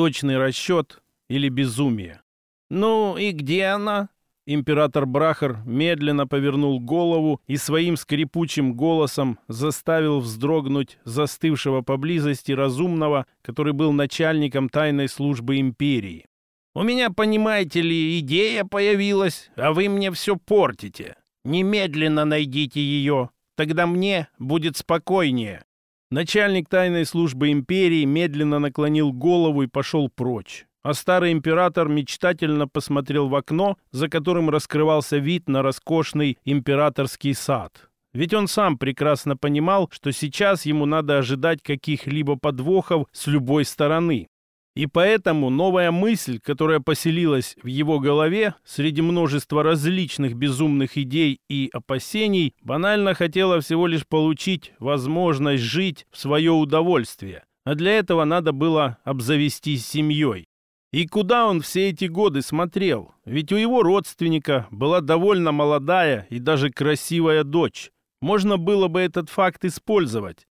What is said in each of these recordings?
точный расчет или безумие. «Ну и где она?» Император Брахар медленно повернул голову и своим скрипучим голосом заставил вздрогнуть застывшего поблизости разумного, который был начальником тайной службы империи. «У меня, понимаете ли, идея появилась, а вы мне все портите. Немедленно найдите ее, тогда мне будет спокойнее». Начальник тайной службы империи медленно наклонил голову и пошел прочь. А старый император мечтательно посмотрел в окно, за которым раскрывался вид на роскошный императорский сад. Ведь он сам прекрасно понимал, что сейчас ему надо ожидать каких-либо подвохов с любой стороны. И поэтому новая мысль, которая поселилась в его голове среди множества различных безумных идей и опасений, банально хотела всего лишь получить возможность жить в свое удовольствие. А для этого надо было обзавестись семьей. И куда он все эти годы смотрел? Ведь у его родственника была довольно молодая и даже красивая дочь. Можно было бы этот факт использовать.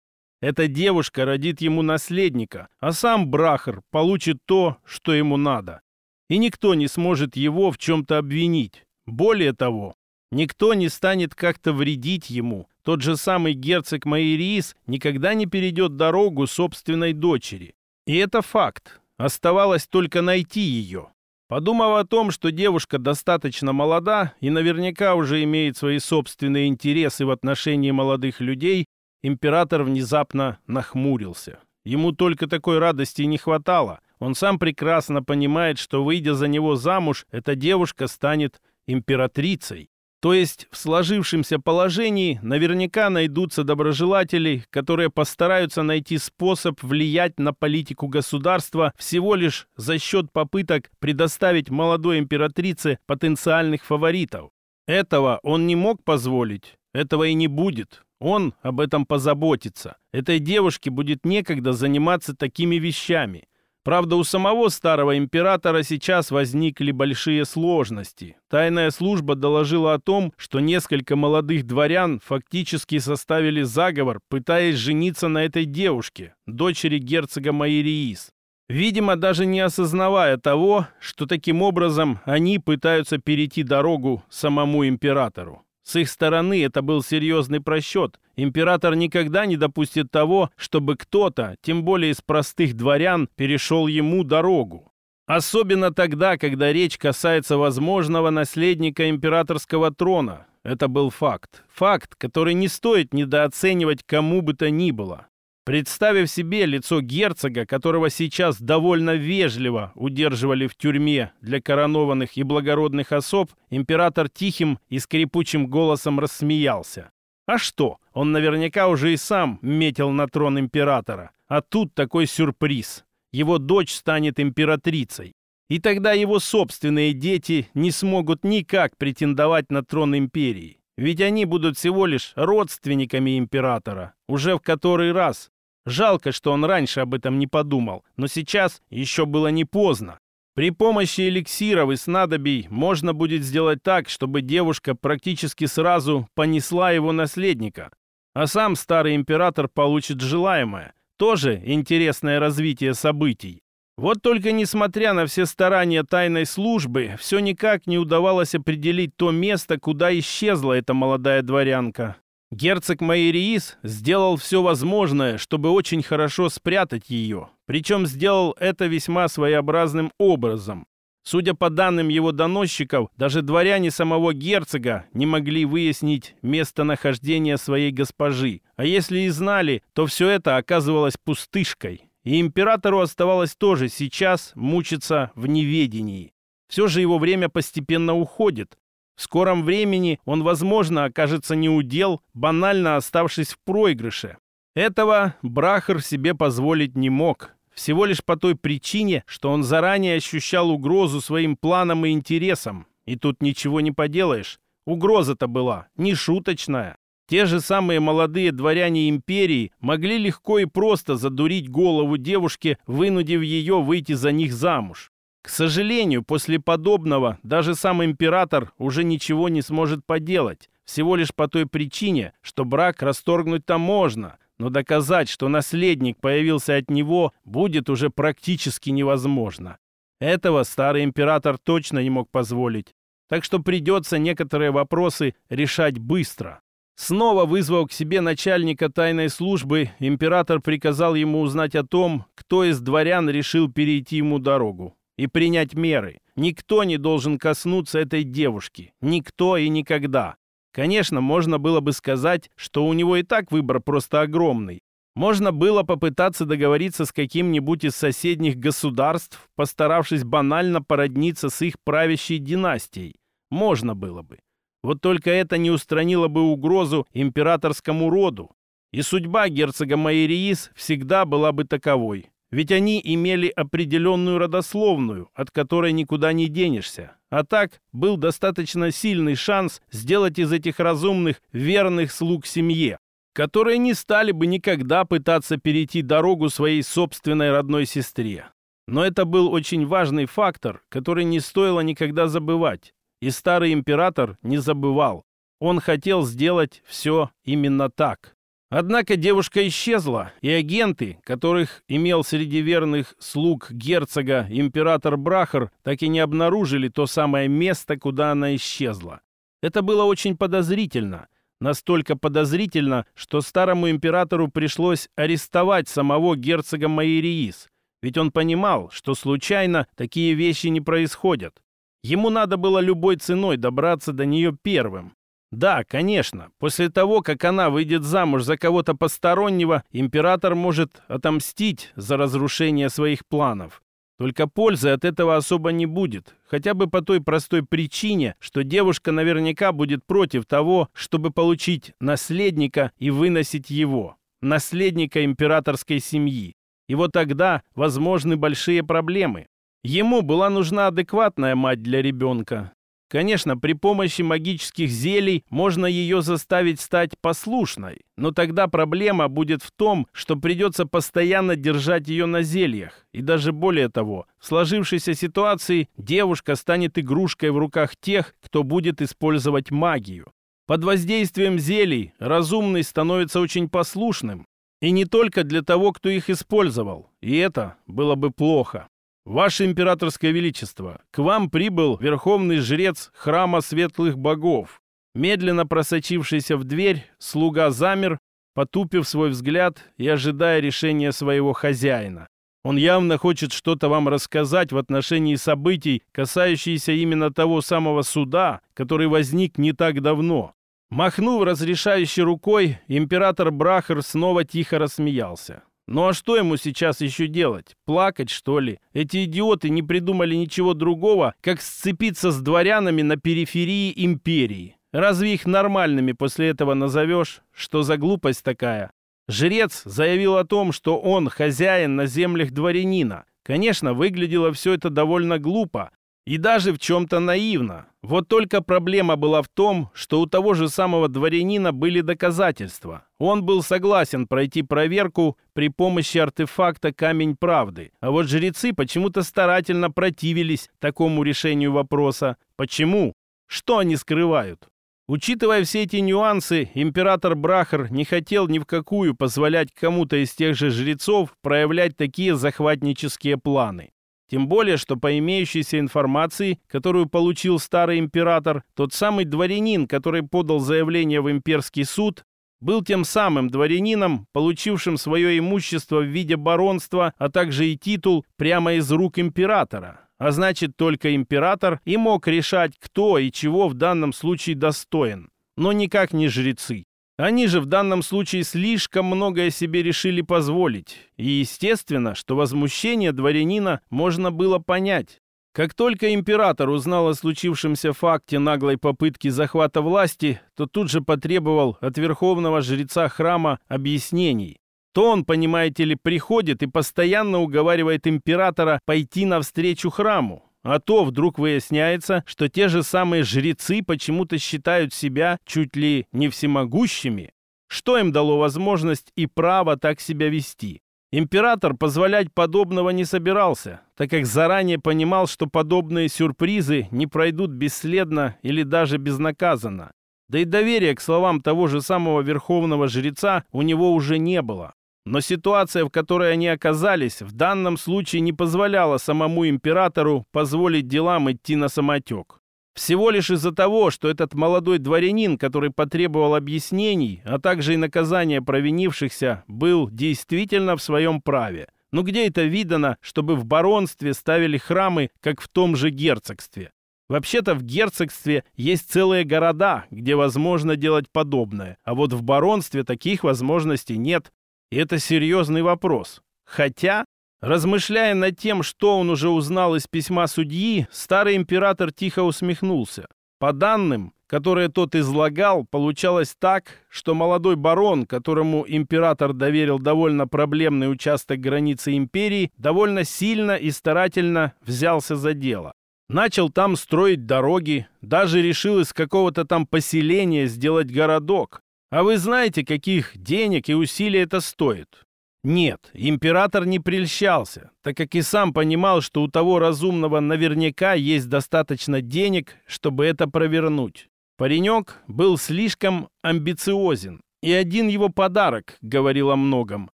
Эта девушка родит ему наследника, а сам Брахар получит то, что ему надо. И никто не сможет его в чем-то обвинить. Более того, никто не станет как-то вредить ему. Тот же самый герцог Майриис никогда не перейдет дорогу собственной дочери. И это факт. Оставалось только найти ее. Подумав о том, что девушка достаточно молода и наверняка уже имеет свои собственные интересы в отношении молодых людей, император внезапно нахмурился. Ему только такой радости не хватало. Он сам прекрасно понимает, что, выйдя за него замуж, эта девушка станет императрицей. То есть в сложившемся положении наверняка найдутся доброжелатели, которые постараются найти способ влиять на политику государства всего лишь за счет попыток предоставить молодой императрице потенциальных фаворитов. Этого он не мог позволить, этого и не будет. Он об этом позаботится. Этой девушке будет некогда заниматься такими вещами – Правда, у самого старого императора сейчас возникли большие сложности. Тайная служба доложила о том, что несколько молодых дворян фактически составили заговор, пытаясь жениться на этой девушке, дочери герцога Майриис. Видимо, даже не осознавая того, что таким образом они пытаются перейти дорогу самому императору. С их стороны это был серьезный просчет. Император никогда не допустит того, чтобы кто-то, тем более из простых дворян, перешел ему дорогу. Особенно тогда, когда речь касается возможного наследника императорского трона. Это был факт. Факт, который не стоит недооценивать кому бы то ни было. Представив себе лицо герцога, которого сейчас довольно вежливо удерживали в тюрьме для коронованных и благородных особ, император тихим и скрипучим голосом рассмеялся. А что, он наверняка уже и сам метил на трон императора. А тут такой сюрприз. Его дочь станет императрицей. И тогда его собственные дети не смогут никак претендовать на трон империи. Ведь они будут всего лишь родственниками императора. Уже в который раз. Жалко, что он раньше об этом не подумал, но сейчас еще было не поздно. При помощи эликсиров и снадобий можно будет сделать так, чтобы девушка практически сразу понесла его наследника. А сам старый император получит желаемое. Тоже интересное развитие событий. Вот только несмотря на все старания тайной службы, все никак не удавалось определить то место, куда исчезла эта молодая дворянка. Герцог Майриис сделал все возможное, чтобы очень хорошо спрятать ее, причем сделал это весьма своеобразным образом. Судя по данным его доносчиков, даже дворяне самого герцога не могли выяснить местонахождение своей госпожи, а если и знали, то все это оказывалось пустышкой. И императору оставалось тоже сейчас мучиться в неведении. Все же его время постепенно уходит, в скором времени он, возможно, окажется неудел, банально оставшись в проигрыше. Этого Брахар себе позволить не мог. Всего лишь по той причине, что он заранее ощущал угрозу своим планам и интересам. И тут ничего не поделаешь. Угроза-то была не шуточная. Те же самые молодые дворяне империи могли легко и просто задурить голову девушке, вынудив ее выйти за них замуж. К сожалению, после подобного даже сам император уже ничего не сможет поделать, всего лишь по той причине, что брак расторгнуть-то можно, но доказать, что наследник появился от него, будет уже практически невозможно. Этого старый император точно не мог позволить, так что придется некоторые вопросы решать быстро. Снова вызвав к себе начальника тайной службы, император приказал ему узнать о том, кто из дворян решил перейти ему дорогу, и принять меры. Никто не должен коснуться этой девушки. Никто и никогда. Конечно, можно было бы сказать, что у него и так выбор просто огромный. Можно было попытаться договориться с каким-нибудь из соседних государств, постаравшись банально породниться с их правящей династией. Можно было бы. Вот только это не устранило бы угрозу императорскому роду. И судьба герцога Майериис всегда была бы таковой. Ведь они имели определенную родословную, от которой никуда не денешься. А так был достаточно сильный шанс сделать из этих разумных верных слуг семье, которые не стали бы никогда пытаться перейти дорогу своей собственной родной сестре. Но это был очень важный фактор, который не стоило никогда забывать. И старый император не забывал. Он хотел сделать все именно так. Однако девушка исчезла, и агенты, которых имел среди верных слуг герцога император Брахар, так и не обнаружили то самое место, куда она исчезла. Это было очень подозрительно. Настолько подозрительно, что старому императору пришлось арестовать самого герцога Майериис, ведь он понимал, что случайно такие вещи не происходят. Ему надо было любой ценой добраться до нее первым. Да, конечно, после того, как она выйдет замуж за кого-то постороннего, император может отомстить за разрушение своих планов. Только пользы от этого особо не будет, хотя бы по той простой причине, что девушка наверняка будет против того, чтобы получить наследника и выносить его, наследника императорской семьи. И вот тогда возможны большие проблемы. Ему была нужна адекватная мать для ребенка, Конечно, при помощи магических зелий можно ее заставить стать послушной, но тогда проблема будет в том, что придется постоянно держать ее на зельях. И даже более того, в сложившейся ситуации девушка станет игрушкой в руках тех, кто будет использовать магию. Под воздействием зелий разумный становится очень послушным. И не только для того, кто их использовал. И это было бы плохо. «Ваше императорское величество, к вам прибыл верховный жрец храма светлых богов». Медленно просочившийся в дверь, слуга замер, потупив свой взгляд и ожидая решения своего хозяина. Он явно хочет что-то вам рассказать в отношении событий, касающихся именно того самого суда, который возник не так давно. Махнув разрешающей рукой, император Брахар снова тихо рассмеялся. Ну а что ему сейчас еще делать? Плакать, что ли? Эти идиоты не придумали ничего другого, как сцепиться с дворянами на периферии империи. Разве их нормальными после этого назовешь? Что за глупость такая? Жрец заявил о том, что он хозяин на землях дворянина. Конечно, выглядело все это довольно глупо, и даже в чем-то наивно. Вот только проблема была в том, что у того же самого дворянина были доказательства. Он был согласен пройти проверку при помощи артефакта «Камень правды». А вот жрецы почему-то старательно противились такому решению вопроса. Почему? Что они скрывают? Учитывая все эти нюансы, император Брахар не хотел ни в какую позволять кому-то из тех же жрецов проявлять такие захватнические планы. Тем более, что по имеющейся информации, которую получил старый император, тот самый дворянин, который подал заявление в имперский суд, был тем самым дворянином, получившим свое имущество в виде баронства, а также и титул прямо из рук императора. А значит, только император и мог решать, кто и чего в данном случае достоин, но никак не жрецы. Они же в данном случае слишком многое себе решили позволить. И естественно, что возмущение дворянина можно было понять. Как только император узнал о случившемся факте наглой попытки захвата власти, то тут же потребовал от верховного жреца храма объяснений. То он, понимаете ли, приходит и постоянно уговаривает императора пойти навстречу храму. А то вдруг выясняется, что те же самые жрецы почему-то считают себя чуть ли не всемогущими. Что им дало возможность и право так себя вести? Император позволять подобного не собирался, так как заранее понимал, что подобные сюрпризы не пройдут бесследно или даже безнаказанно. Да и доверия к словам того же самого верховного жреца у него уже не было. Но ситуация, в которой они оказались, в данном случае не позволяла самому императору позволить делам идти на самотек. Всего лишь из-за того, что этот молодой дворянин, который потребовал объяснений, а также и наказания провинившихся, был действительно в своем праве. Но где это видано, чтобы в баронстве ставили храмы, как в том же герцогстве? Вообще-то в герцогстве есть целые города, где возможно делать подобное, а вот в баронстве таких возможностей нет. Это серьезный вопрос. Хотя Размышляя над тем, что он уже узнал из письма судьи, старый император тихо усмехнулся. По данным, которые тот излагал, получалось так, что молодой барон, которому император доверил довольно проблемный участок границы империи, довольно сильно и старательно взялся за дело. Начал там строить дороги, даже решил из какого-то там поселения сделать городок. А вы знаете, каких денег и усилий это стоит? Нет, император не прельщался, так как и сам понимал, что у того разумного наверняка есть достаточно денег, чтобы это провернуть. Паренек был слишком амбициозен, и один его подарок говорил о многом.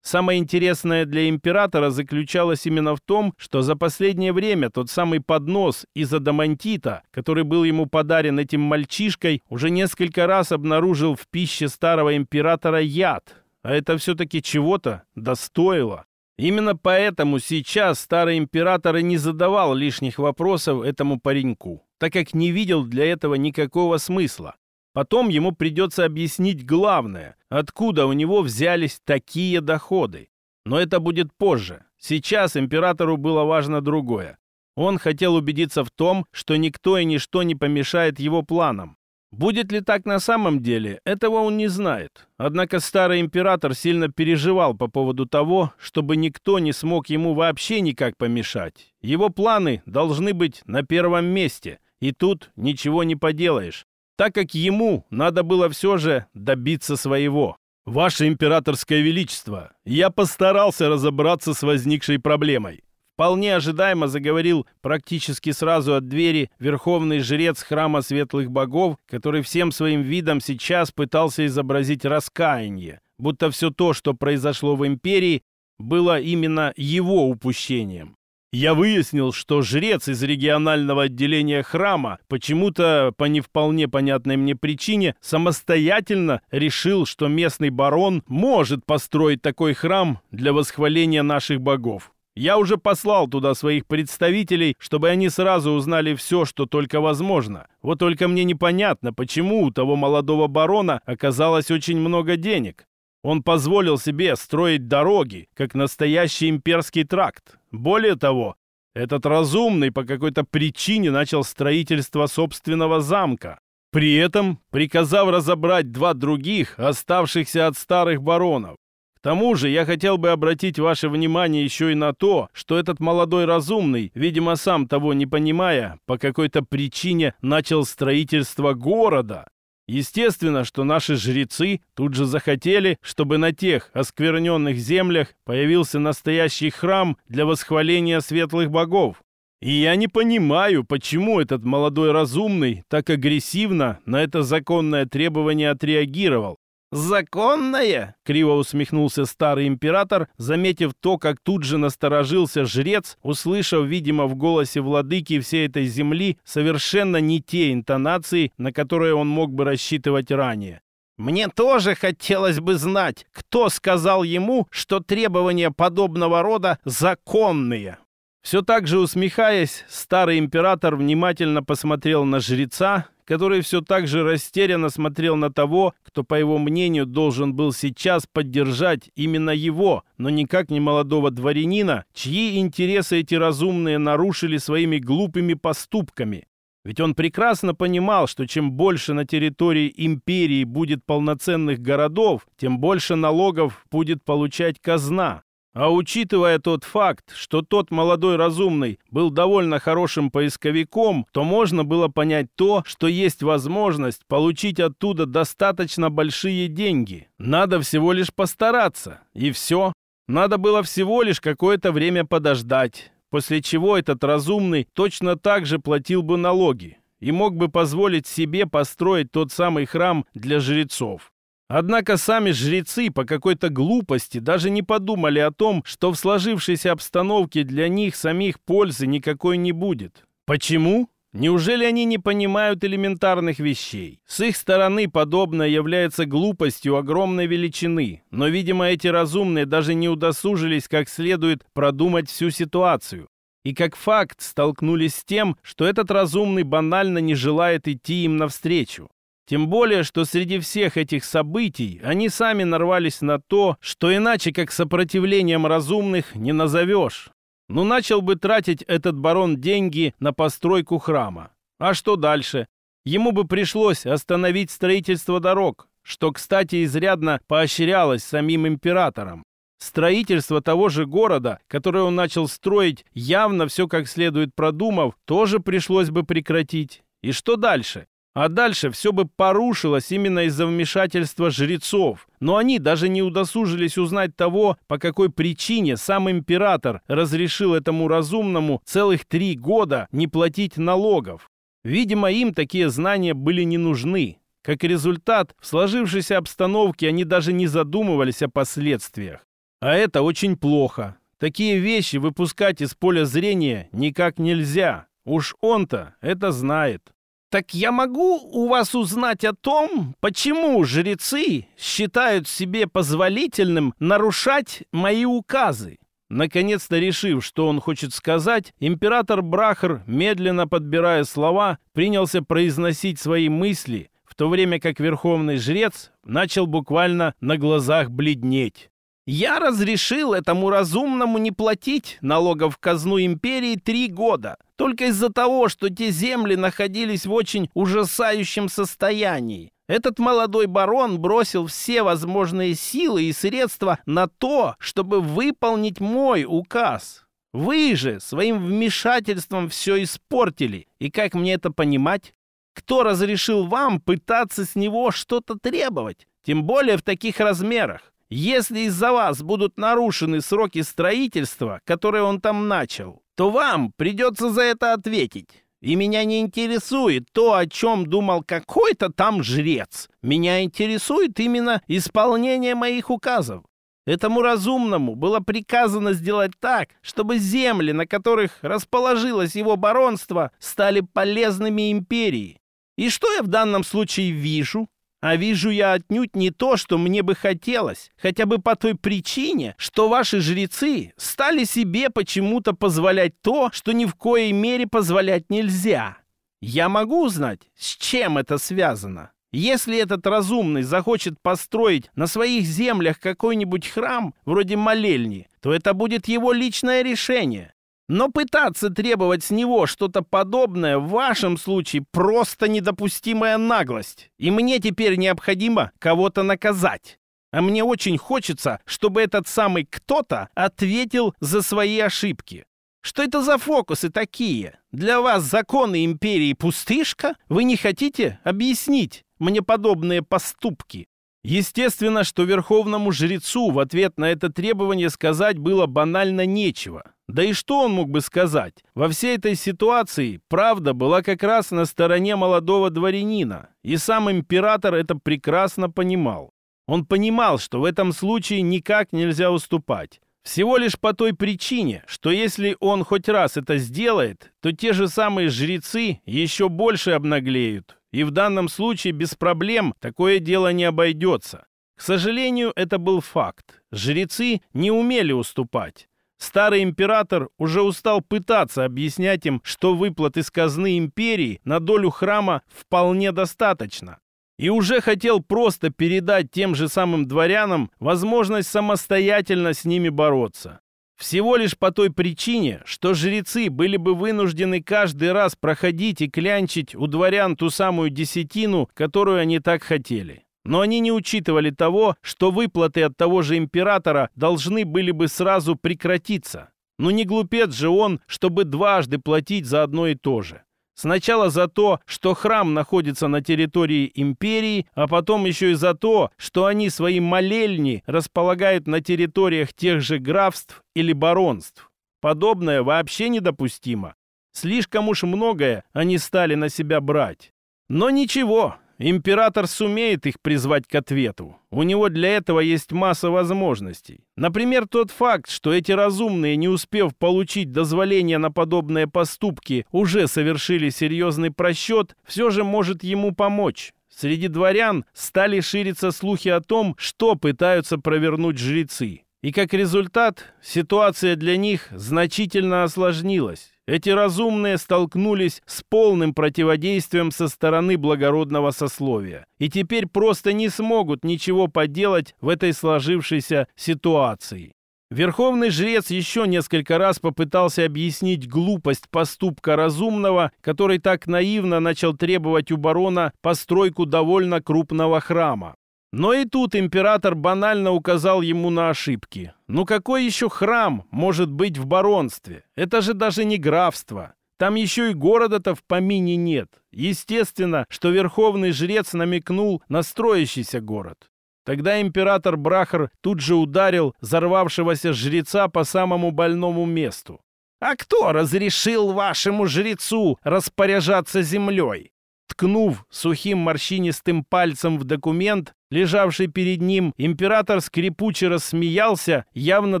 Самое интересное для императора заключалось именно в том, что за последнее время тот самый поднос из адамантита, который был ему подарен этим мальчишкой, уже несколько раз обнаружил в пище старого императора яд, а это все-таки чего-то достоило. Именно поэтому сейчас старый император и не задавал лишних вопросов этому пареньку, так как не видел для этого никакого смысла. Потом ему придется объяснить главное, откуда у него взялись такие доходы. Но это будет позже. Сейчас императору было важно другое. Он хотел убедиться в том, что никто и ничто не помешает его планам. Будет ли так на самом деле, этого он не знает. Однако старый император сильно переживал по поводу того, чтобы никто не смог ему вообще никак помешать. Его планы должны быть на первом месте, и тут ничего не поделаешь, так как ему надо было все же добиться своего. «Ваше императорское величество, я постарался разобраться с возникшей проблемой. Вполне ожидаемо заговорил практически сразу от двери верховный жрец храма светлых богов, который всем своим видом сейчас пытался изобразить раскаяние, будто все то, что произошло в империи, было именно его упущением. Я выяснил, что жрец из регионального отделения храма почему-то, по не вполне понятной мне причине, самостоятельно решил, что местный барон может построить такой храм для восхваления наших богов. Я уже послал туда своих представителей, чтобы они сразу узнали все, что только возможно. Вот только мне непонятно, почему у того молодого барона оказалось очень много денег. Он позволил себе строить дороги, как настоящий имперский тракт. Более того, этот разумный по какой-то причине начал строительство собственного замка. При этом приказав разобрать два других, оставшихся от старых баронов. К тому же я хотел бы обратить ваше внимание еще и на то, что этот молодой разумный, видимо, сам того не понимая, по какой-то причине начал строительство города. Естественно, что наши жрецы тут же захотели, чтобы на тех оскверненных землях появился настоящий храм для восхваления светлых богов. И я не понимаю, почему этот молодой разумный так агрессивно на это законное требование отреагировал, «Законное?» — криво усмехнулся старый император, заметив то, как тут же насторожился жрец, услышав, видимо, в голосе владыки всей этой земли совершенно не те интонации, на которые он мог бы рассчитывать ранее. «Мне тоже хотелось бы знать, кто сказал ему, что требования подобного рода законные». Все так же усмехаясь, старый император внимательно посмотрел на жреца, который все так же растерянно смотрел на того, кто, по его мнению, должен был сейчас поддержать именно его, но никак не молодого дворянина, чьи интересы эти разумные нарушили своими глупыми поступками. Ведь он прекрасно понимал, что чем больше на территории империи будет полноценных городов, тем больше налогов будет получать казна. А учитывая тот факт, что тот молодой разумный был довольно хорошим поисковиком, то можно было понять то, что есть возможность получить оттуда достаточно большие деньги. Надо всего лишь постараться, и все. Надо было всего лишь какое-то время подождать, после чего этот разумный точно так же платил бы налоги. и мог бы позволить себе построить тот самый храм для жрецов. Однако сами жрецы по какой-то глупости даже не подумали о том, что в сложившейся обстановке для них самих пользы никакой не будет. Почему? Неужели они не понимают элементарных вещей? С их стороны подобное является глупостью огромной величины, но, видимо, эти разумные даже не удосужились как следует продумать всю ситуацию. И как факт столкнулись с тем, что этот разумный банально не желает идти им навстречу. Тем более, что среди всех этих событий они сами нарвались на то, что иначе как сопротивлением разумных не назовешь. Ну, начал бы тратить этот барон деньги на постройку храма. А что дальше? Ему бы пришлось остановить строительство дорог, что, кстати, изрядно поощрялось самим императором. Строительство того же города, которое он начал строить, явно все как следует продумав, тоже пришлось бы прекратить. И что дальше? А дальше все бы порушилось именно из-за вмешательства жрецов. Но они даже не удосужились узнать того, по какой причине сам император разрешил этому разумному целых три года не платить налогов. Видимо, им такие знания были не нужны. Как результат, в сложившейся обстановке они даже не задумывались о последствиях. А это очень плохо. Такие вещи выпускать из поля зрения никак нельзя. Уж он-то это знает. Так я могу у вас узнать о том, почему жрецы считают себе позволительным нарушать мои указы? Наконец-то решив, что он хочет сказать, император Брахар, медленно подбирая слова, принялся произносить свои мысли, в то время как верховный жрец начал буквально на глазах бледнеть. «Я разрешил этому разумному не платить налогов в казну империи три года, только из-за того, что те земли находились в очень ужасающем состоянии. Этот молодой барон бросил все возможные силы и средства на то, чтобы выполнить мой указ. Вы же своим вмешательством все испортили. И как мне это понимать? Кто разрешил вам пытаться с него что-то требовать? Тем более в таких размерах. Если из-за вас будут нарушены сроки строительства, которые он там начал, то вам придется за это ответить. И меня не интересует то, о чем думал какой-то там жрец. Меня интересует именно исполнение моих указов. Этому разумному было приказано сделать так, чтобы земли, на которых расположилось его баронство, стали полезными империи. И что я в данном случае вижу? А вижу я отнюдь не то, что мне бы хотелось, хотя бы по той причине, что ваши жрецы стали себе почему-то позволять то, что ни в коей мере позволять нельзя. Я могу узнать, с чем это связано? Если этот разумный захочет построить на своих землях какой-нибудь храм, вроде молельни, то это будет его личное решение. Но пытаться требовать с него что-то подобное в вашем случае просто недопустимая наглость. И мне теперь необходимо кого-то наказать. А мне очень хочется, чтобы этот самый кто-то ответил за свои ошибки. Что это за фокусы такие? Для вас законы империи пустышка? Вы не хотите объяснить мне подобные поступки? Естественно, что верховному жрецу в ответ на это требование сказать было банально нечего. Да и что он мог бы сказать? Во всей этой ситуации правда была как раз на стороне молодого дворянина, и сам император это прекрасно понимал. Он понимал, что в этом случае никак нельзя уступать. Всего лишь по той причине, что если он хоть раз это сделает, то те же самые жрецы еще больше обнаглеют, и в данном случае без проблем такое дело не обойдется. К сожалению, это был факт. Жрецы не умели уступать. Старый император уже устал пытаться объяснять им, что выплат из казны империи на долю храма вполне достаточно. И уже хотел просто передать тем же самым дворянам возможность самостоятельно с ними бороться. Всего лишь по той причине, что жрецы были бы вынуждены каждый раз проходить и клянчить у дворян ту самую десятину, которую они так хотели. Но они не учитывали того, что выплаты от того же императора должны были бы сразу прекратиться. Ну не глупец же он, чтобы дважды платить за одно и то же. Сначала за то, что храм находится на территории империи, а потом еще и за то, что они свои молельни располагают на территориях тех же графств или баронств. Подобное вообще недопустимо. Слишком уж многое они стали на себя брать. Но ничего, император сумеет их призвать к ответу. У него для этого есть масса возможностей. Например, тот факт, что эти разумные, не успев получить дозволение на подобные поступки, уже совершили серьезный просчет, все же может ему помочь. Среди дворян стали шириться слухи о том, что пытаются провернуть жрецы. И как результат, ситуация для них значительно осложнилась. Эти разумные столкнулись с полным противодействием со стороны благородного сословия. И теперь просто не смогут ничего поделать в этой сложившейся ситуации. Верховный жрец еще несколько раз попытался объяснить глупость поступка разумного, который так наивно начал требовать у барона постройку довольно крупного храма. Но и тут император банально указал ему на ошибки. Ну какой еще храм может быть в баронстве? Это же даже не графство. Там еще и города-то в помине нет. Естественно, что верховный жрец намекнул на строящийся город. Тогда император Брахар тут же ударил взорвавшегося жреца по самому больному месту. «А кто разрешил вашему жрецу распоряжаться землей?» Ткнув сухим морщинистым пальцем в документ, лежавший перед ним, император скрипуче рассмеялся, явно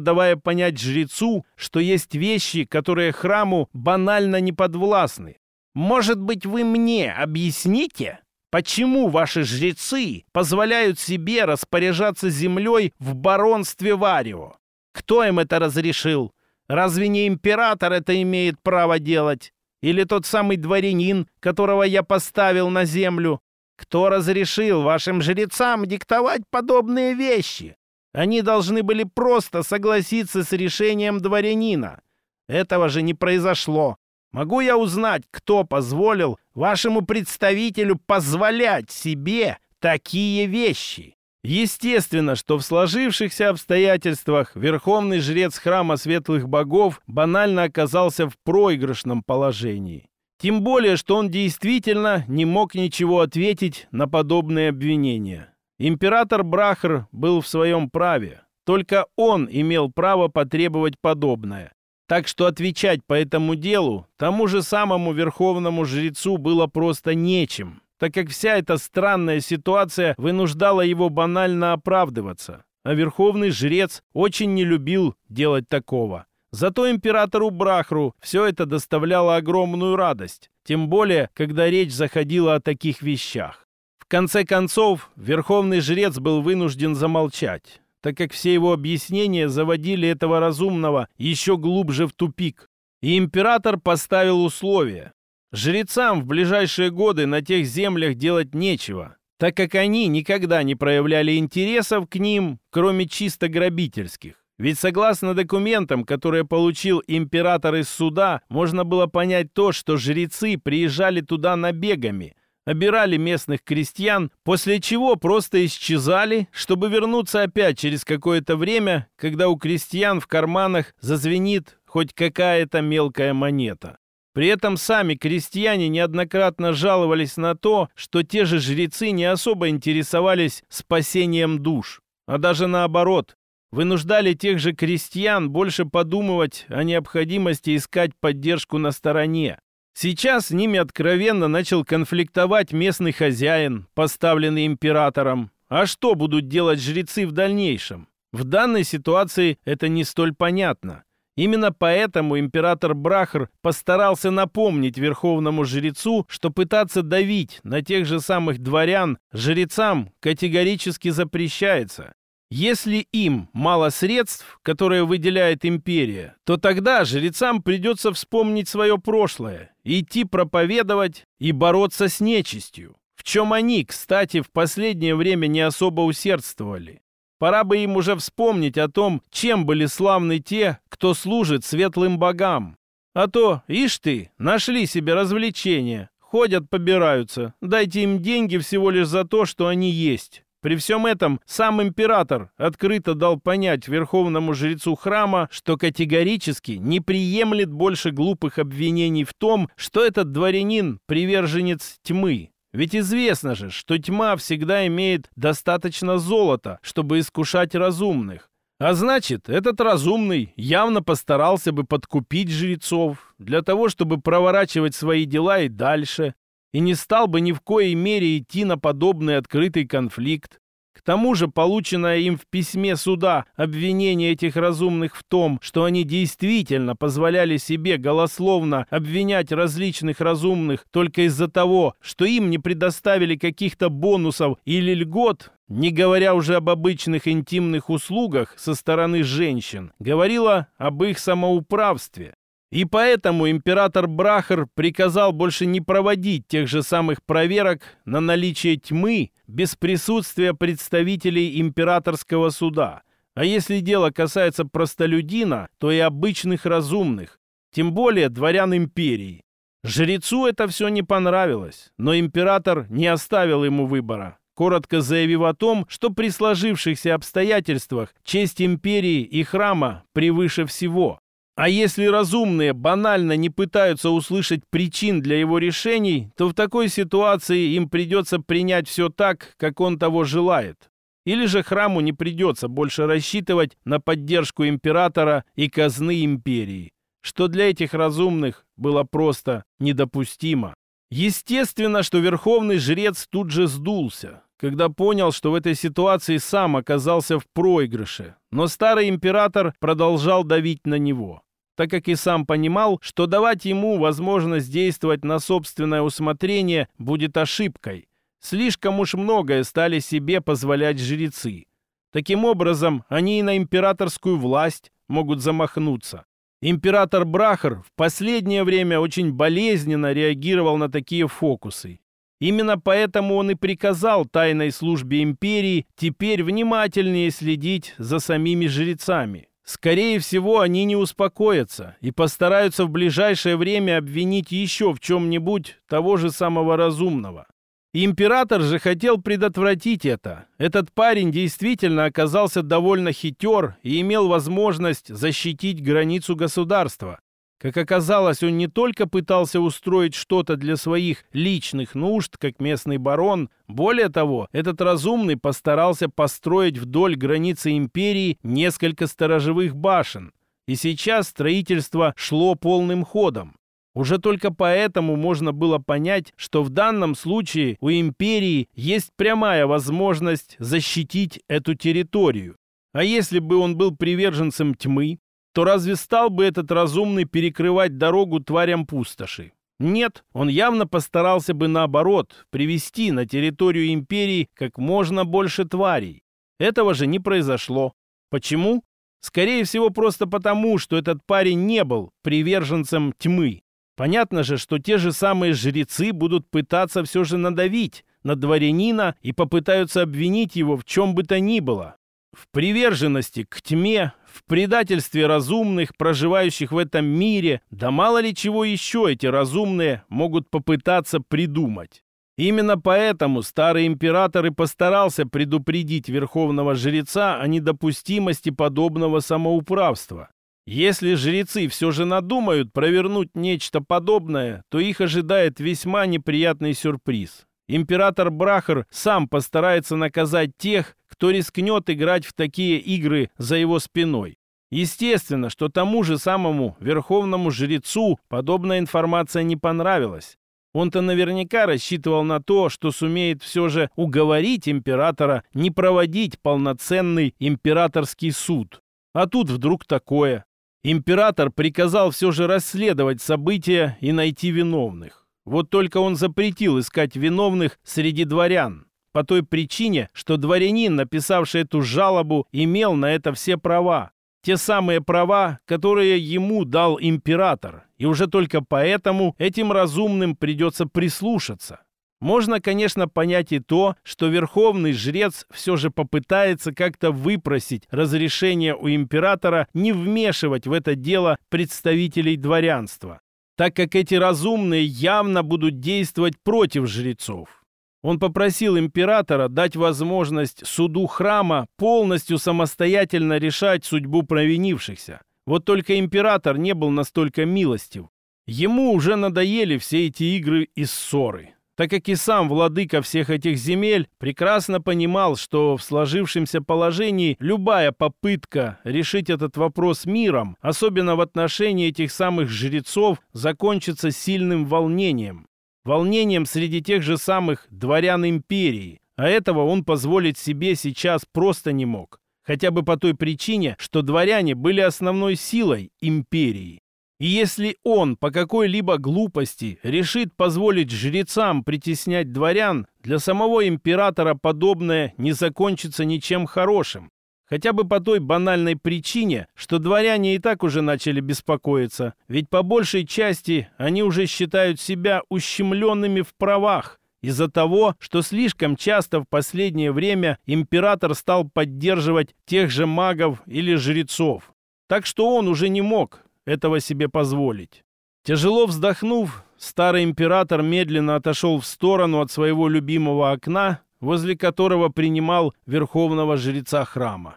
давая понять жрецу, что есть вещи, которые храму банально не подвластны. «Может быть, вы мне объясните, почему ваши жрецы позволяют себе распоряжаться землей в баронстве Варио? Кто им это разрешил? Разве не император это имеет право делать?» Или тот самый дворянин, которого я поставил на землю? Кто разрешил вашим жрецам диктовать подобные вещи? Они должны были просто согласиться с решением дворянина. Этого же не произошло. Могу я узнать, кто позволил вашему представителю позволять себе такие вещи? Естественно, что в сложившихся обстоятельствах верховный жрец храма светлых богов банально оказался в проигрышном положении. Тем более, что он действительно не мог ничего ответить на подобные обвинения. Император Брахар был в своем праве. Только он имел право потребовать подобное. Так что отвечать по этому делу тому же самому верховному жрецу было просто нечем так как вся эта странная ситуация вынуждала его банально оправдываться. А верховный жрец очень не любил делать такого. Зато императору Брахру все это доставляло огромную радость, тем более, когда речь заходила о таких вещах. В конце концов, верховный жрец был вынужден замолчать, так как все его объяснения заводили этого разумного еще глубже в тупик. И император поставил условие. Жрецам в ближайшие годы на тех землях делать нечего, так как они никогда не проявляли интересов к ним, кроме чисто грабительских. Ведь согласно документам, которые получил император из суда, можно было понять то, что жрецы приезжали туда набегами, обирали местных крестьян, после чего просто исчезали, чтобы вернуться опять через какое-то время, когда у крестьян в карманах зазвенит хоть какая-то мелкая монета. При этом сами крестьяне неоднократно жаловались на то, что те же жрецы не особо интересовались спасением душ, а даже наоборот, вынуждали тех же крестьян больше подумывать о необходимости искать поддержку на стороне. Сейчас с ними откровенно начал конфликтовать местный хозяин, поставленный императором. А что будут делать жрецы в дальнейшем? В данной ситуации это не столь понятно. Именно поэтому император Брахар постарался напомнить верховному жрецу, что пытаться давить на тех же самых дворян жрецам категорически запрещается. Если им мало средств, которые выделяет империя, то тогда жрецам придется вспомнить свое прошлое, идти проповедовать и бороться с нечистью, в чем они, кстати, в последнее время не особо усердствовали. Пора бы им уже вспомнить о том, чем были славны те, кто служит светлым богам. А то, ишь ты, нашли себе развлечения, ходят, побираются, дайте им деньги всего лишь за то, что они есть. При всем этом сам император открыто дал понять верховному жрецу храма, что категорически не приемлет больше глупых обвинений в том, что этот дворянин – приверженец тьмы, ведь известно же, что тьма всегда имеет достаточно золота, чтобы искушать разумных. А значит, этот разумный явно постарался бы подкупить жрецов для того, чтобы проворачивать свои дела и дальше, и не стал бы ни в коей мере идти на подобный открытый конфликт. К тому же полученное им в письме суда обвинение этих разумных в том, что они действительно позволяли себе голословно обвинять различных разумных только из-за того, что им не предоставили каких-то бонусов или льгот, не говоря уже об обычных интимных услугах со стороны женщин, говорило об их самоуправстве. И поэтому император Брахар приказал больше не проводить тех же самых проверок на наличие тьмы без присутствия представителей императорского суда. А если дело касается простолюдина, то и обычных разумных, тем более дворян империи. Жрецу это все не понравилось, но император не оставил ему выбора, коротко заявив о том, что при сложившихся обстоятельствах честь империи и храма превыше всего. А если разумные банально не пытаются услышать причин для его решений, то в такой ситуации им придется принять все так, как он того желает. Или же храму не придется больше рассчитывать на поддержку императора и казны империи, что для этих разумных было просто недопустимо. Естественно, что верховный жрец тут же сдулся, когда понял, что в этой ситуации сам оказался в проигрыше, но старый император продолжал давить на него так как и сам понимал, что давать ему возможность действовать на собственное усмотрение будет ошибкой. Слишком уж многое стали себе позволять жрецы. Таким образом, они и на императорскую власть могут замахнуться. Император Брахар в последнее время очень болезненно реагировал на такие фокусы. Именно поэтому он и приказал тайной службе империи теперь внимательнее следить за самими жрецами. Скорее всего, они не успокоятся и постараются в ближайшее время обвинить еще в чем-нибудь того же самого разумного. Император же хотел предотвратить это. Этот парень действительно оказался довольно хитер и имел возможность защитить границу государства. Как оказалось, он не только пытался устроить что-то для своих личных нужд, как местный барон, более того, этот разумный постарался построить вдоль границы империи несколько сторожевых башен. И сейчас строительство шло полным ходом. Уже только поэтому можно было понять, что в данном случае у империи есть прямая возможность защитить эту территорию. А если бы он был приверженцем тьмы, то разве стал бы этот разумный перекрывать дорогу тварям пустоши? Нет, он явно постарался бы наоборот привести на территорию империи как можно больше тварей. Этого же не произошло. Почему? Скорее всего, просто потому, что этот парень не был приверженцем тьмы. Понятно же, что те же самые жрецы будут пытаться все же надавить на дворянина и попытаются обвинить его в чем бы то ни было. В приверженности к тьме, в предательстве разумных, проживающих в этом мире, да мало ли чего еще эти разумные могут попытаться придумать. Именно поэтому старый император и постарался предупредить верховного жреца о недопустимости подобного самоуправства. Если жрецы все же надумают провернуть нечто подобное, то их ожидает весьма неприятный сюрприз. Император Брахар сам постарается наказать тех, кто рискнет играть в такие игры за его спиной. Естественно, что тому же самому верховному жрецу подобная информация не понравилась. Он-то наверняка рассчитывал на то, что сумеет все же уговорить императора не проводить полноценный императорский суд. А тут вдруг такое. Император приказал все же расследовать события и найти виновных. Вот только он запретил искать виновных среди дворян. По той причине, что дворянин, написавший эту жалобу, имел на это все права. Те самые права, которые ему дал император. И уже только поэтому этим разумным придется прислушаться. Можно, конечно, понять и то, что верховный жрец все же попытается как-то выпросить разрешение у императора не вмешивать в это дело представителей дворянства так как эти разумные явно будут действовать против жрецов. Он попросил императора дать возможность суду храма полностью самостоятельно решать судьбу провинившихся. Вот только император не был настолько милостив. Ему уже надоели все эти игры и ссоры. так как и сам владыка всех этих земель прекрасно понимал, что в сложившемся положении любая попытка решить этот вопрос миром, особенно в отношении этих самых жрецов, закончится сильным волнением. Волнением среди тех же самых дворян империи, а этого он позволить себе сейчас просто не мог. Хотя бы по той причине, что дворяне были основной силой империи. И если он по какой-либо глупости решит позволить жрецам притеснять дворян, для самого императора подобное не закончится ничем хорошим. Хотя бы по той банальной причине, что дворяне и так уже начали беспокоиться, ведь по большей части они уже считают себя ущемленными в правах из-за того, что слишком часто в последнее время император стал поддерживать тех же магов или жрецов. Так что он уже не мог этого себе позволить. Тяжело вздохнув, старый император медленно отошел в сторону от своего любимого окна, возле которого принимал верховного жреца храма.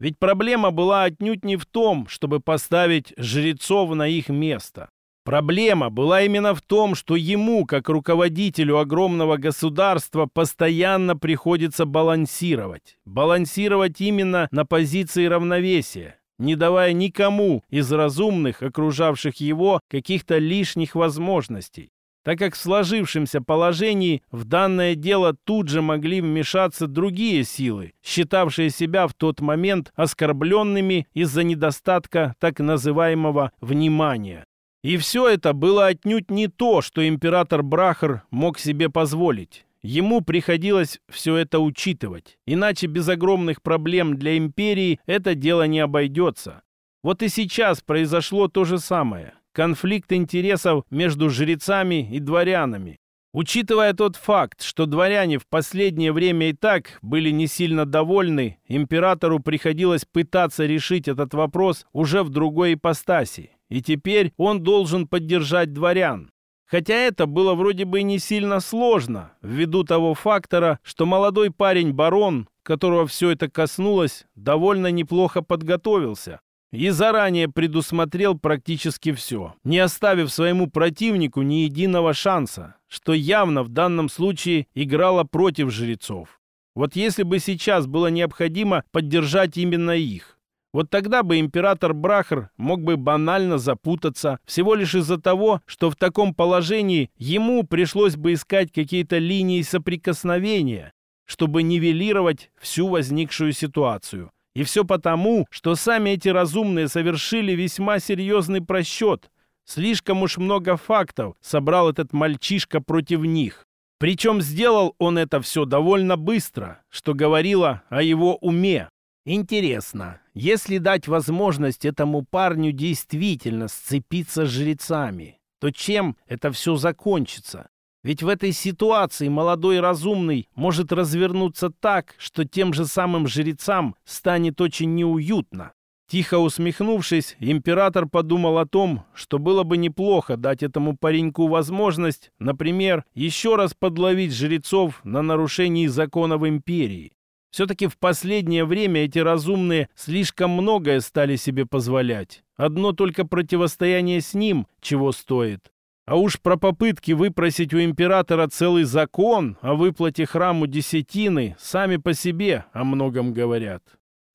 Ведь проблема была отнюдь не в том, чтобы поставить жрецов на их место. Проблема была именно в том, что ему, как руководителю огромного государства, постоянно приходится балансировать. Балансировать именно на позиции равновесия не давая никому из разумных, окружавших его, каких-то лишних возможностей, так как в сложившемся положении в данное дело тут же могли вмешаться другие силы, считавшие себя в тот момент оскорбленными из-за недостатка так называемого «внимания». И все это было отнюдь не то, что император Брахар мог себе позволить. Ему приходилось все это учитывать, иначе без огромных проблем для империи это дело не обойдется. Вот и сейчас произошло то же самое. Конфликт интересов между жрецами и дворянами. Учитывая тот факт, что дворяне в последнее время и так были не сильно довольны, императору приходилось пытаться решить этот вопрос уже в другой ипостаси. И теперь он должен поддержать дворян. Хотя это было вроде бы не сильно сложно, ввиду того фактора, что молодой парень-барон, которого все это коснулось, довольно неплохо подготовился и заранее предусмотрел практически все, не оставив своему противнику ни единого шанса, что явно в данном случае играло против жрецов. Вот если бы сейчас было необходимо поддержать именно их, вот тогда бы император Брахар мог бы банально запутаться, всего лишь из-за того, что в таком положении ему пришлось бы искать какие-то линии соприкосновения, чтобы нивелировать всю возникшую ситуацию. И все потому, что сами эти разумные совершили весьма серьезный просчет. Слишком уж много фактов собрал этот мальчишка против них. Причем сделал он это все довольно быстро, что говорило о его уме, Интересно, если дать возможность этому парню действительно сцепиться с жрецами, то чем это все закончится? Ведь в этой ситуации молодой разумный может развернуться так, что тем же самым жрецам станет очень неуютно. Тихо усмехнувшись, император подумал о том, что было бы неплохо дать этому пареньку возможность, например, еще раз подловить жрецов на нарушении законов империи. Все-таки в последнее время эти разумные слишком многое стали себе позволять. Одно только противостояние с ним чего стоит. А уж про попытки выпросить у императора целый закон о выплате храму десятины сами по себе о многом говорят.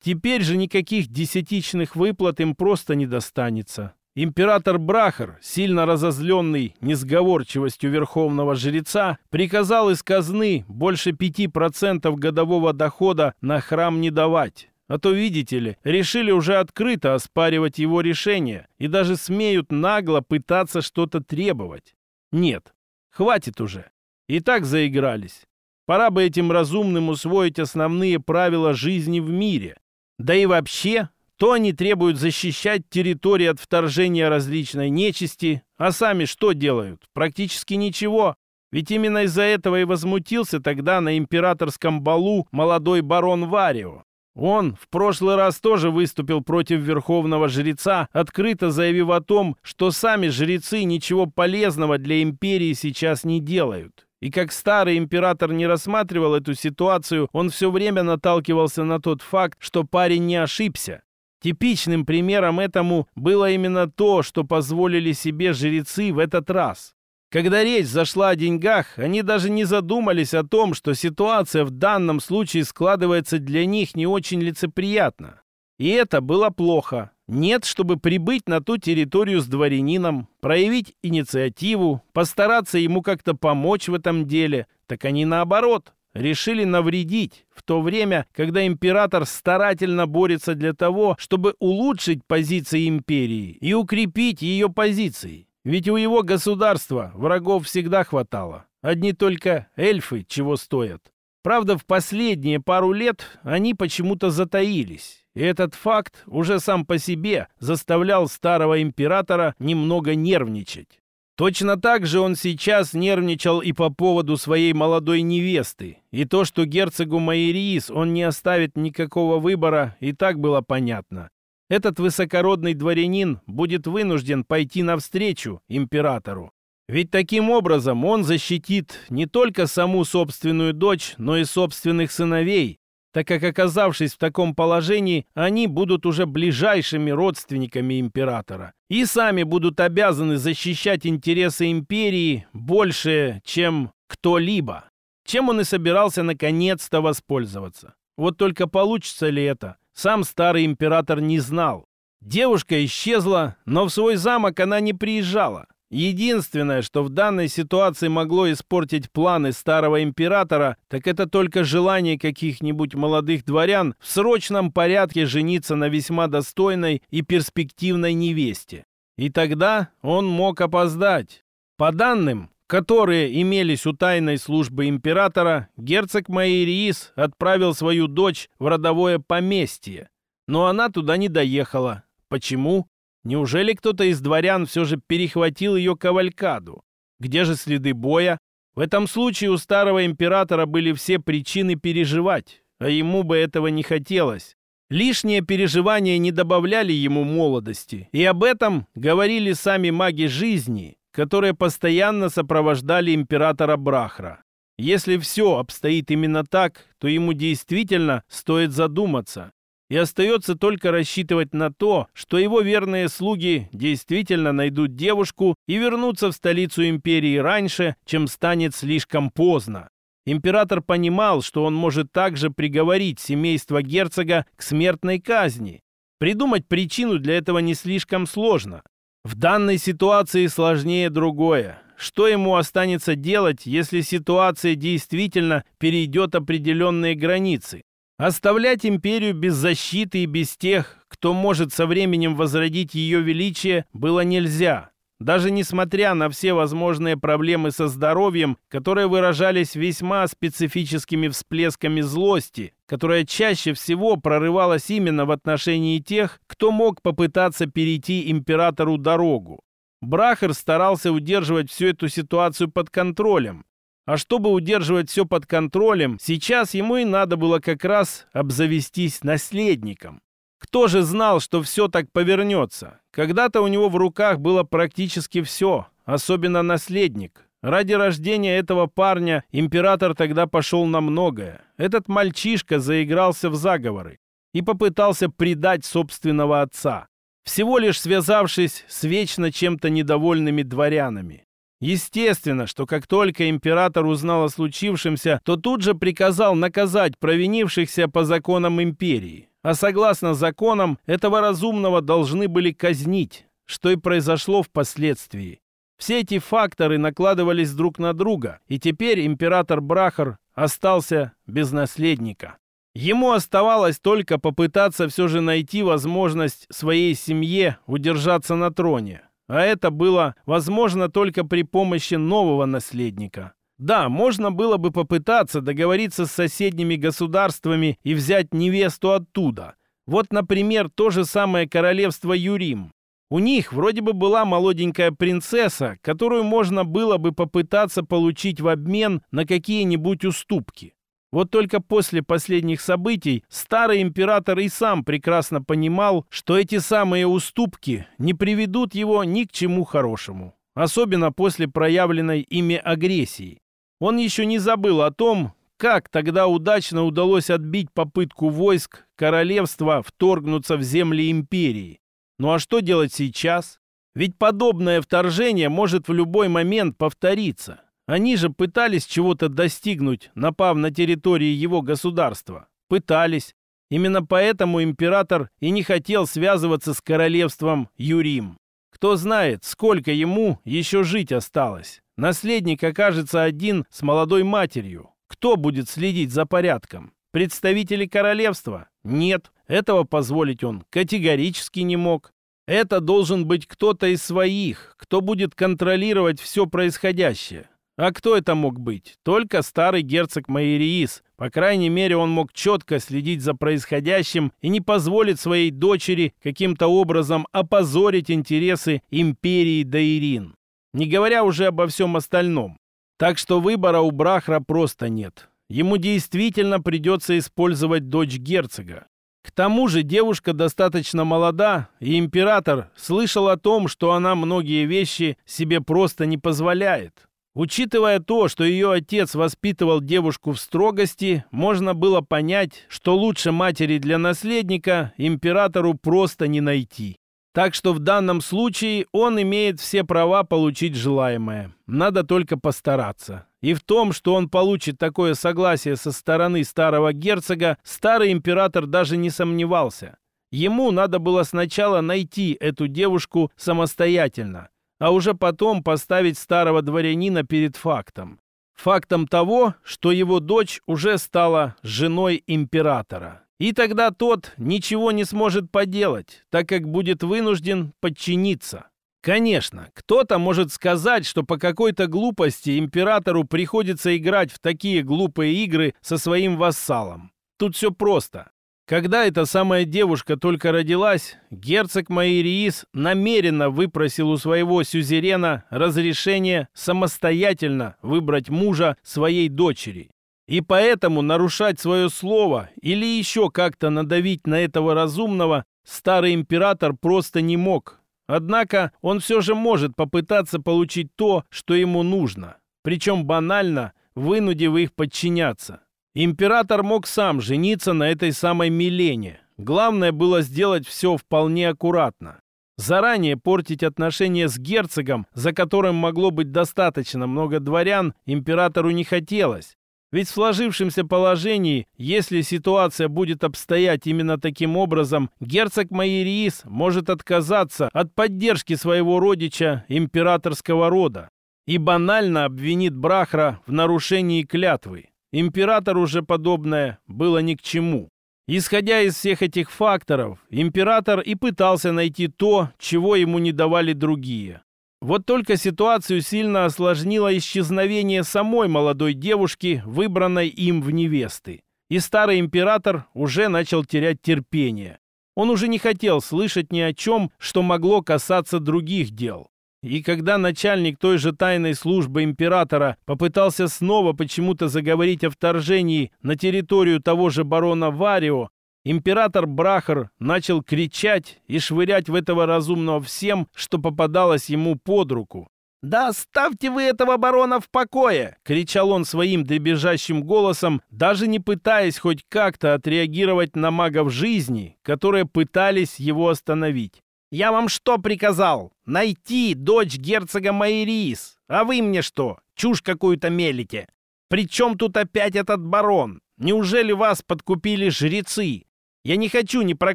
Теперь же никаких десятичных выплат им просто не достанется. Император Брахар, сильно разозленный несговорчивостью верховного жреца, приказал из казны больше 5% годового дохода на храм не давать. А то, видите ли, решили уже открыто оспаривать его решение и даже смеют нагло пытаться что-то требовать. Нет, хватит уже. И так заигрались. Пора бы этим разумным усвоить основные правила жизни в мире. Да и вообще то они требуют защищать территории от вторжения различной нечисти, а сами что делают? Практически ничего. Ведь именно из-за этого и возмутился тогда на императорском балу молодой барон Варио. Он в прошлый раз тоже выступил против верховного жреца, открыто заявив о том, что сами жрецы ничего полезного для империи сейчас не делают. И как старый император не рассматривал эту ситуацию, он все время наталкивался на тот факт, что парень не ошибся. Типичным примером этому было именно то, что позволили себе жрецы в этот раз. Когда речь зашла о деньгах, они даже не задумались о том, что ситуация в данном случае складывается для них не очень лицеприятно. И это было плохо. Нет, чтобы прибыть на ту территорию с дворянином, проявить инициативу, постараться ему как-то помочь в этом деле, так они наоборот решили навредить, в то время, когда император старательно борется для того, чтобы улучшить позиции империи и укрепить ее позиции. Ведь у его государства врагов всегда хватало. Одни только эльфы чего стоят. Правда, в последние пару лет они почему-то затаились. И этот факт уже сам по себе заставлял старого императора немного нервничать. Точно так же он сейчас нервничал и по поводу своей молодой невесты. И то, что герцогу Майериис он не оставит никакого выбора, и так было понятно этот высокородный дворянин будет вынужден пойти навстречу императору. Ведь таким образом он защитит не только саму собственную дочь, но и собственных сыновей, так как, оказавшись в таком положении, они будут уже ближайшими родственниками императора и сами будут обязаны защищать интересы империи больше, чем кто-либо, чем он и собирался наконец-то воспользоваться. Вот только получится ли это? Сам старый император не знал. Девушка исчезла, но в свой замок она не приезжала. Единственное, что в данной ситуации могло испортить планы старого императора, так это только желание каких-нибудь молодых дворян в срочном порядке жениться на весьма достойной и перспективной невесте. И тогда он мог опоздать. По данным, которые имелись у тайной службы императора, герцог Майериис отправил свою дочь в родовое поместье. Но она туда не доехала. Почему? Неужели кто-то из дворян все же перехватил ее кавалькаду? Где же следы боя? В этом случае у старого императора были все причины переживать, а ему бы этого не хотелось. Лишние переживания не добавляли ему молодости, и об этом говорили сами маги жизни, которые постоянно сопровождали императора Брахра. Если все обстоит именно так, то ему действительно стоит задуматься. И остается только рассчитывать на то, что его верные слуги действительно найдут девушку и вернутся в столицу империи раньше, чем станет слишком поздно. Император понимал, что он может также приговорить семейство герцога к смертной казни. Придумать причину для этого не слишком сложно. В данной ситуации сложнее другое. Что ему останется делать, если ситуация действительно перейдет определенные границы? Оставлять империю без защиты и без тех, кто может со временем возродить ее величие, было нельзя. Даже несмотря на все возможные проблемы со здоровьем, которые выражались весьма специфическими всплесками злости, которая чаще всего прорывалась именно в отношении тех, кто мог попытаться перейти императору дорогу. Брахер старался удерживать всю эту ситуацию под контролем. А чтобы удерживать все под контролем, сейчас ему и надо было как раз обзавестись наследником. Кто же знал, что все так повернется? Когда-то у него в руках было практически все, особенно наследник. Ради рождения этого парня император тогда пошел на многое. Этот мальчишка заигрался в заговоры и попытался предать собственного отца, всего лишь связавшись с вечно чем-то недовольными дворянами. Естественно, что как только император узнал о случившемся, то тут же приказал наказать провинившихся по законам империи а согласно законам этого разумного должны были казнить, что и произошло впоследствии. Все эти факторы накладывались друг на друга, и теперь император Брахар остался без наследника. Ему оставалось только попытаться все же найти возможность своей семье удержаться на троне. А это было возможно только при помощи нового наследника. Да, можно было бы попытаться договориться с соседними государствами и взять невесту оттуда. Вот, например, то же самое королевство Юрим. У них вроде бы была молоденькая принцесса, которую можно было бы попытаться получить в обмен на какие-нибудь уступки. Вот только после последних событий старый император и сам прекрасно понимал, что эти самые уступки не приведут его ни к чему хорошему. Особенно после проявленной ими агрессии. Он еще не забыл о том, как тогда удачно удалось отбить попытку войск королевства вторгнуться в земли империи. Ну а что делать сейчас? Ведь подобное вторжение может в любой момент повториться. Они же пытались чего-то достигнуть, напав на территории его государства. Пытались. Именно поэтому император и не хотел связываться с королевством Юрим. Кто знает, сколько ему еще жить осталось. Наследник окажется один с молодой матерью. Кто будет следить за порядком? Представители королевства? Нет, этого позволить он категорически не мог. Это должен быть кто-то из своих, кто будет контролировать все происходящее. А кто это мог быть? Только старый герцог Майериис. По крайней мере, он мог четко следить за происходящим и не позволить своей дочери каким-то образом опозорить интересы империи Даирин. Не говоря уже обо всем остальном. Так что выбора у Брахра просто нет. Ему действительно придется использовать дочь герцога. К тому же девушка достаточно молода, и император слышал о том, что она многие вещи себе просто не позволяет. Учитывая то, что ее отец воспитывал девушку в строгости, можно было понять, что лучше матери для наследника императору просто не найти. Так что в данном случае он имеет все права получить желаемое. Надо только постараться. И в том, что он получит такое согласие со стороны старого герцога, старый император даже не сомневался. Ему надо было сначала найти эту девушку самостоятельно, а уже потом поставить старого дворянина перед фактом. Фактом того, что его дочь уже стала женой императора. И тогда тот ничего не сможет поделать, так как будет вынужден подчиниться. Конечно, кто-то может сказать, что по какой-то глупости императору приходится играть в такие глупые игры со своим вассалом. Тут все просто. Когда эта самая девушка только родилась, герцог Майриис намеренно выпросил у своего сюзерена разрешение самостоятельно выбрать мужа своей дочери. И поэтому нарушать свое слово или еще как-то надавить на этого разумного старый император просто не мог. Однако он все же может попытаться получить то, что ему нужно, причем банально вынудив их подчиняться. Император мог сам жениться на этой самой Милене. Главное было сделать все вполне аккуратно. Заранее портить отношения с герцогом, за которым могло быть достаточно много дворян, императору не хотелось. Ведь в сложившемся положении, если ситуация будет обстоять именно таким образом, герцог Майериис может отказаться от поддержки своего родича императорского рода и банально обвинит Брахра в нарушении клятвы. Императору же подобное было ни к чему. Исходя из всех этих факторов, император и пытался найти то, чего ему не давали другие. Вот только ситуацию сильно осложнило исчезновение самой молодой девушки, выбранной им в невесты. И старый император уже начал терять терпение. Он уже не хотел слышать ни о чем, что могло касаться других дел. И когда начальник той же тайной службы императора попытался снова почему-то заговорить о вторжении на территорию того же барона Варио, Император Брахар начал кричать и швырять в этого разумного всем, что попадалось ему под руку. «Да оставьте вы этого барона в покое!» — кричал он своим дребезжащим голосом, даже не пытаясь хоть как-то отреагировать на магов жизни, которые пытались его остановить. «Я вам что приказал? Найти дочь герцога Майрис. А вы мне что, чушь какую-то мелите? Причем тут опять этот барон? Неужели вас подкупили жрецы? Я не хочу ни про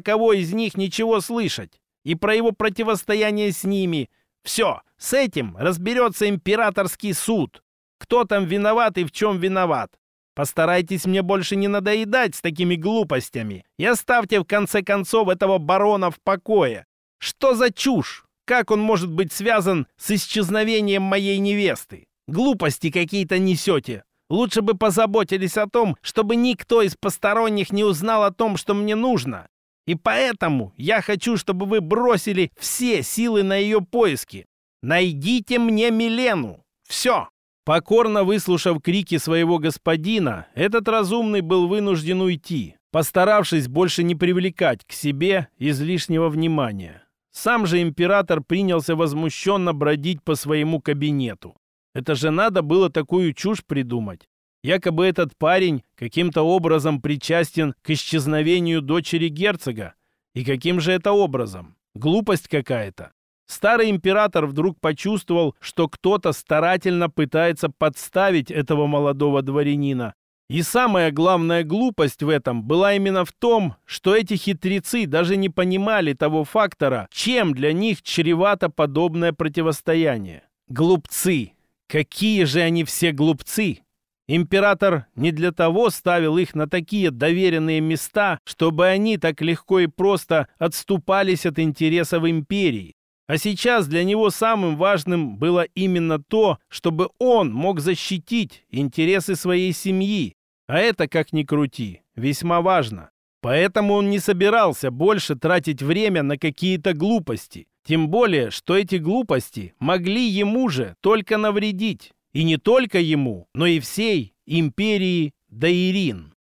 кого из них ничего слышать. И про его противостояние с ними. Все, с этим разберется императорский суд. Кто там виноват и в чем виноват. Постарайтесь мне больше не надоедать с такими глупостями и оставьте в конце концов этого барона в покое. Что за чушь? Как он может быть связан с исчезновением моей невесты? Глупости какие-то несете. Лучше бы позаботились о том, чтобы никто из посторонних не узнал о том, что мне нужно. И поэтому я хочу, чтобы вы бросили все силы на ее поиски. Найдите мне Милену. Все. Покорно выслушав крики своего господина, этот разумный был вынужден уйти, постаравшись больше не привлекать к себе излишнего внимания. Сам же император принялся возмущенно бродить по своему кабинету. Это же надо было такую чушь придумать. Якобы этот парень каким-то образом причастен к исчезновению дочери герцога. И каким же это образом? Глупость какая-то. Старый император вдруг почувствовал, что кто-то старательно пытается подставить этого молодого дворянина. И самая главная глупость в этом была именно в том, что эти хитрецы даже не понимали того фактора, чем для них чревато подобное противостояние. Глупцы! Какие же они все глупцы! Император не для того ставил их на такие доверенные места, чтобы они так легко и просто отступались от интересов империи. А сейчас для него самым важным было именно то, чтобы он мог защитить интересы своей семьи. А это, как ни крути, весьма важно. Поэтому он не собирался больше тратить время на какие-то глупости. Тем более, что эти глупости могли ему же только навредить. И не только ему, но и всей империи Даирин.